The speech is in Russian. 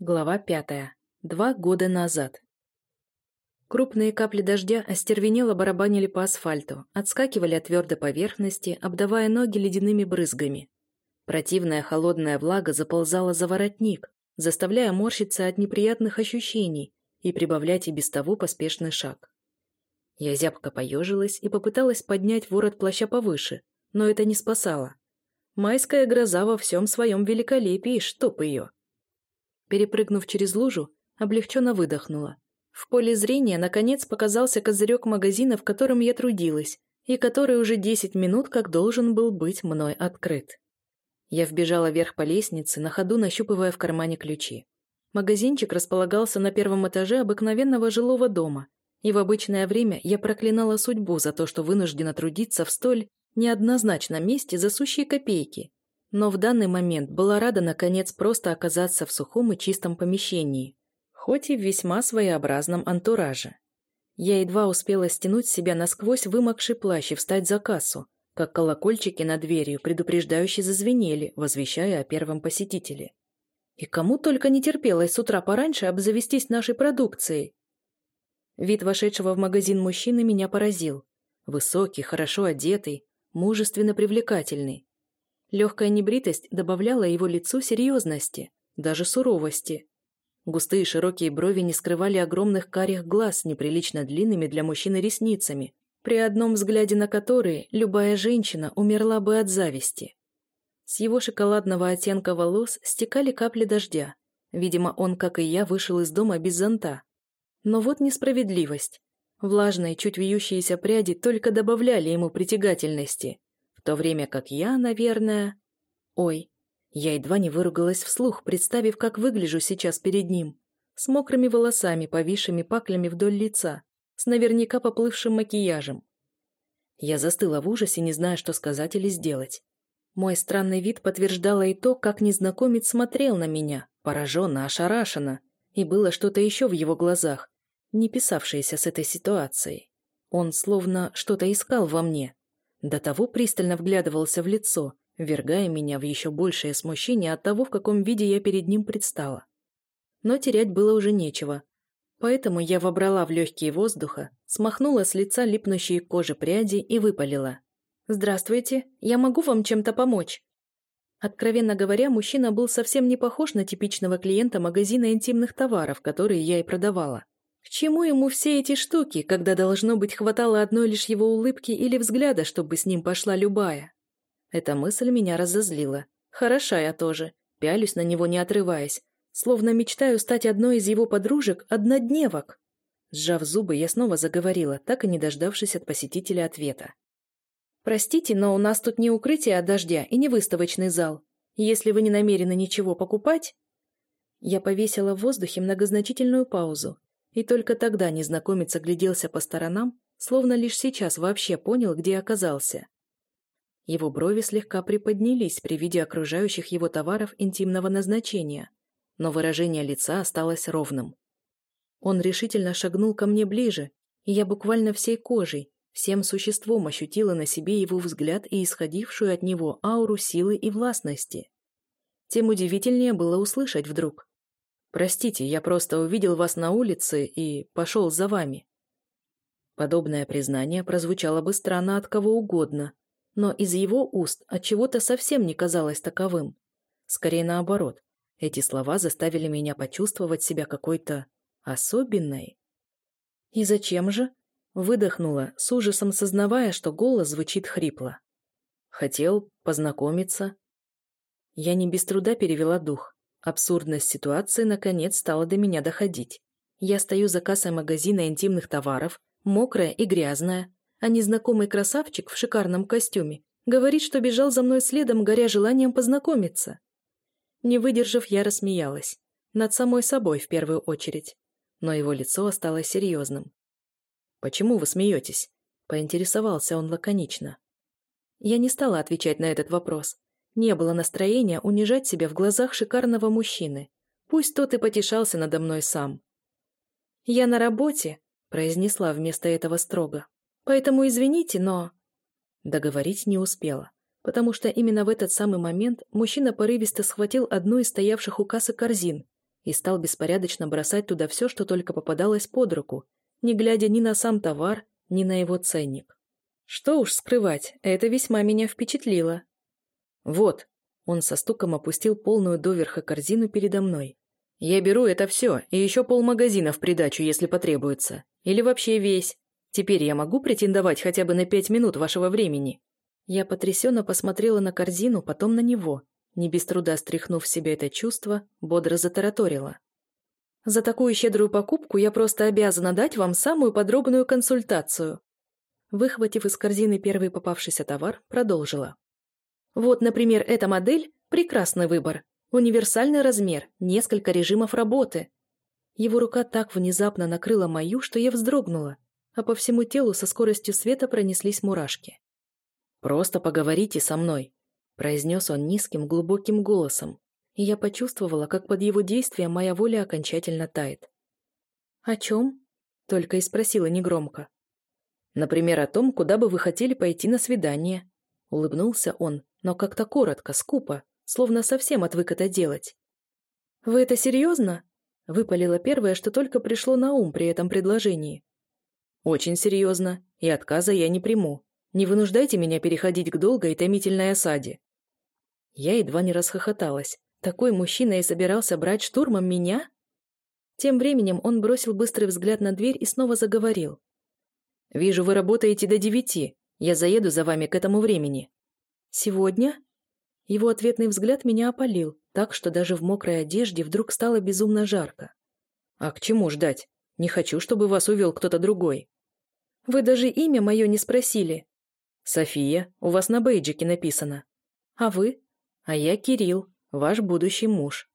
Глава пятая. Два года назад. Крупные капли дождя остервенело барабанили по асфальту, отскакивали от твердой поверхности, обдавая ноги ледяными брызгами. Противная холодная влага заползала за воротник, заставляя морщиться от неприятных ощущений и прибавлять и без того поспешный шаг. Я зябко поежилась и попыталась поднять ворот плаща повыше, но это не спасало. Майская гроза во всем своем великолепии, чтоб ее. Перепрыгнув через лужу, облегченно выдохнула. В поле зрения, наконец, показался козырек магазина, в котором я трудилась, и который уже десять минут как должен был быть мной открыт. Я вбежала вверх по лестнице, на ходу нащупывая в кармане ключи. Магазинчик располагался на первом этаже обыкновенного жилого дома, и в обычное время я проклинала судьбу за то, что вынуждена трудиться в столь неоднозначном месте за сущие копейки, но в данный момент была рада наконец просто оказаться в сухом и чистом помещении, хоть и в весьма своеобразном антураже. Я едва успела стянуть себя насквозь вымокший плащ и встать за кассу, как колокольчики над дверью предупреждающе зазвенели, возвещая о первом посетителе. И кому только не терпелось с утра пораньше обзавестись нашей продукцией. Вид вошедшего в магазин мужчины меня поразил. Высокий, хорошо одетый, мужественно привлекательный. Легкая небритость добавляла его лицу серьезности, даже суровости. Густые широкие брови не скрывали огромных карих глаз с неприлично длинными для мужчины ресницами, при одном взгляде на которые любая женщина умерла бы от зависти. С его шоколадного оттенка волос стекали капли дождя. Видимо, он, как и я, вышел из дома без зонта. Но вот несправедливость. Влажные, чуть вьющиеся пряди только добавляли ему притягательности то время как я, наверное... Ой, я едва не выругалась вслух, представив, как выгляжу сейчас перед ним, с мокрыми волосами, повисшими паклями вдоль лица, с наверняка поплывшим макияжем. Я застыла в ужасе, не зная, что сказать или сделать. Мой странный вид подтверждало и то, как незнакомец смотрел на меня, пораженно, ошарашенно, и было что-то еще в его глазах, не писавшееся с этой ситуацией. Он словно что-то искал во мне, до того пристально вглядывался в лицо, ввергая меня в еще большее смущение от того, в каком виде я перед ним предстала. Но терять было уже нечего. Поэтому я вобрала в легкие воздуха, смахнула с лица липнущие к коже пряди и выпалила. «Здравствуйте, я могу вам чем-то помочь?» Откровенно говоря, мужчина был совсем не похож на типичного клиента магазина интимных товаров, которые я и продавала. К чему ему все эти штуки, когда, должно быть, хватало одной лишь его улыбки или взгляда, чтобы с ним пошла любая? Эта мысль меня разозлила. Хороша я тоже, пялюсь на него не отрываясь, словно мечтаю стать одной из его подружек-однодневок. Сжав зубы, я снова заговорила, так и не дождавшись от посетителя ответа. «Простите, но у нас тут не укрытие от дождя и не выставочный зал. Если вы не намерены ничего покупать...» Я повесила в воздухе многозначительную паузу, и только тогда незнакомец огляделся по сторонам, словно лишь сейчас вообще понял, где оказался. Его брови слегка приподнялись при виде окружающих его товаров интимного назначения, но выражение лица осталось ровным. Он решительно шагнул ко мне ближе, и я буквально всей кожей, всем существом ощутила на себе его взгляд и исходившую от него ауру силы и властности. Тем удивительнее было услышать вдруг. Простите, я просто увидел вас на улице и пошел за вами». Подобное признание прозвучало бы странно от кого угодно, но из его уст от чего-то совсем не казалось таковым. Скорее наоборот, эти слова заставили меня почувствовать себя какой-то особенной. «И зачем же?» — выдохнула, с ужасом сознавая, что голос звучит хрипло. «Хотел познакомиться». Я не без труда перевела дух. Абсурдность ситуации наконец стала до меня доходить. Я стою за кассой магазина интимных товаров, мокрая и грязная, а незнакомый красавчик в шикарном костюме говорит, что бежал за мной следом, горя желанием познакомиться. Не выдержав, я рассмеялась. Над самой собой в первую очередь. Но его лицо осталось серьезным. «Почему вы смеетесь?» – поинтересовался он лаконично. Я не стала отвечать на этот вопрос. Не было настроения унижать себя в глазах шикарного мужчины. Пусть тот и потешался надо мной сам. «Я на работе», — произнесла вместо этого строго. «Поэтому извините, но...» Договорить не успела, потому что именно в этот самый момент мужчина порывисто схватил одну из стоявших у кассы корзин и стал беспорядочно бросать туда все, что только попадалось под руку, не глядя ни на сам товар, ни на его ценник. Что уж скрывать, это весьма меня впечатлило. «Вот», — он со стуком опустил полную доверха корзину передо мной. «Я беру это все, и еще полмагазина в придачу, если потребуется. Или вообще весь. Теперь я могу претендовать хотя бы на пять минут вашего времени?» Я потрясенно посмотрела на корзину, потом на него. Не без труда стряхнув в себя это чувство, бодро затараторила. «За такую щедрую покупку я просто обязана дать вам самую подробную консультацию». Выхватив из корзины первый попавшийся товар, продолжила. «Вот, например, эта модель – прекрасный выбор. Универсальный размер, несколько режимов работы». Его рука так внезапно накрыла мою, что я вздрогнула, а по всему телу со скоростью света пронеслись мурашки. «Просто поговорите со мной», – произнес он низким, глубоким голосом, и я почувствовала, как под его действием моя воля окончательно тает. «О чем?» – только и спросила негромко. «Например, о том, куда бы вы хотели пойти на свидание», – улыбнулся он, но как-то коротко, скупо, словно совсем отвык это делать. «Вы это серьезно?» – выпалило первое, что только пришло на ум при этом предложении. «Очень серьезно, и отказа я не приму», не вынуждайте меня переходить к долгой и томительной осаде». Я едва не расхохоталась. Такой мужчина и собирался брать штурмом меня? Тем временем он бросил быстрый взгляд на дверь и снова заговорил. «Вижу, вы работаете до девяти. Я заеду за вами к этому времени». «Сегодня?» Его ответный взгляд меня опалил, так что даже в мокрой одежде вдруг стало безумно жарко. «А к чему ждать? Не хочу, чтобы вас увел кто-то другой». «Вы даже имя мое не спросили», «София, у вас на бейджике написано». «А вы?» «А я Кирилл, ваш будущий муж».